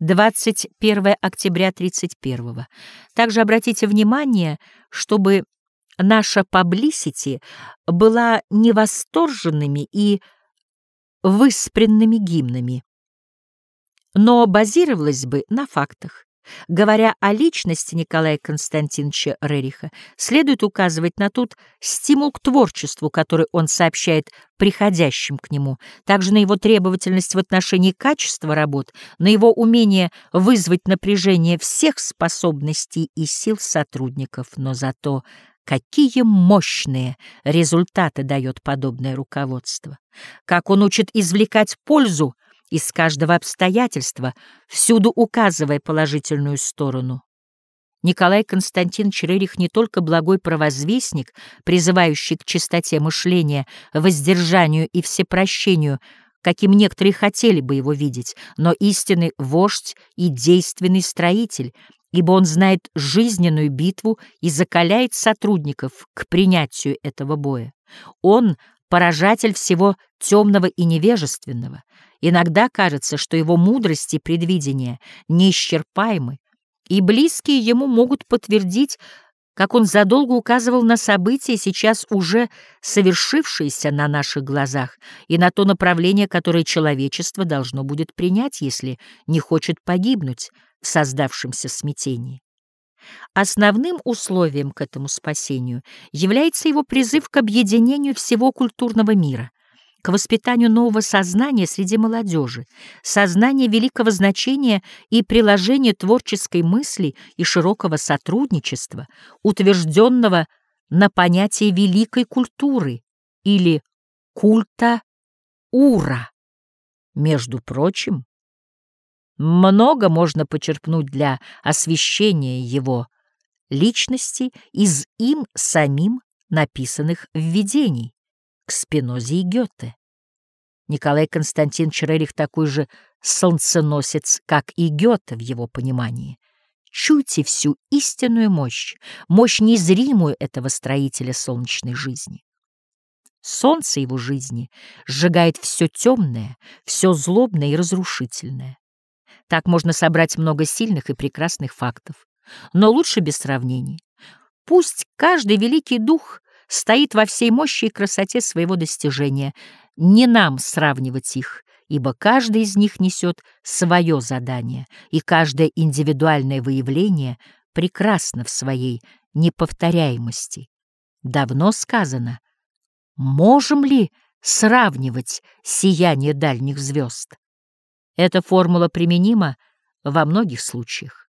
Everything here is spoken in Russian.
21 октября 31 Также обратите внимание, чтобы наша паблисити была не восторженными и выспренными гимнами, но базировалась бы на фактах. Говоря о личности Николая Константиновича Рериха, следует указывать на тот стимул к творчеству, который он сообщает приходящим к нему, также на его требовательность в отношении качества работ, на его умение вызвать напряжение всех способностей и сил сотрудников, но зато Какие мощные результаты дает подобное руководство! Как он учит извлекать пользу из каждого обстоятельства, всюду указывая положительную сторону. Николай Константинович Рерих не только благой провозвестник, призывающий к чистоте мышления, воздержанию и всепрощению, каким некоторые хотели бы его видеть, но истинный вождь и действенный строитель, ибо он знает жизненную битву и закаляет сотрудников к принятию этого боя. Он — поражатель всего темного и невежественного. Иногда кажется, что его мудрость и предвидение неисчерпаемы, и близкие ему могут подтвердить, как он задолго указывал на события, сейчас уже совершившиеся на наших глазах, и на то направление, которое человечество должно будет принять, если не хочет погибнуть в создавшемся смятении. Основным условием к этому спасению является его призыв к объединению всего культурного мира, воспитанию нового сознания среди молодежи, сознания великого значения и приложения творческой мысли и широкого сотрудничества, утвержденного на понятие великой культуры или культа ура. Между прочим, много можно почерпнуть для освещения его личности из им самим написанных введений к Спинозе и Гёте. Николай Константинович Рерих такой же солнценосец, как и Гёте в его понимании. Чуйте всю истинную мощь, мощь незримую этого строителя солнечной жизни. Солнце его жизни сжигает все темное, все злобное и разрушительное. Так можно собрать много сильных и прекрасных фактов. Но лучше без сравнений. Пусть каждый великий дух стоит во всей мощи и красоте своего достижения. Не нам сравнивать их, ибо каждый из них несет свое задание, и каждое индивидуальное выявление прекрасно в своей неповторяемости. Давно сказано, можем ли сравнивать сияние дальних звезд? Эта формула применима во многих случаях.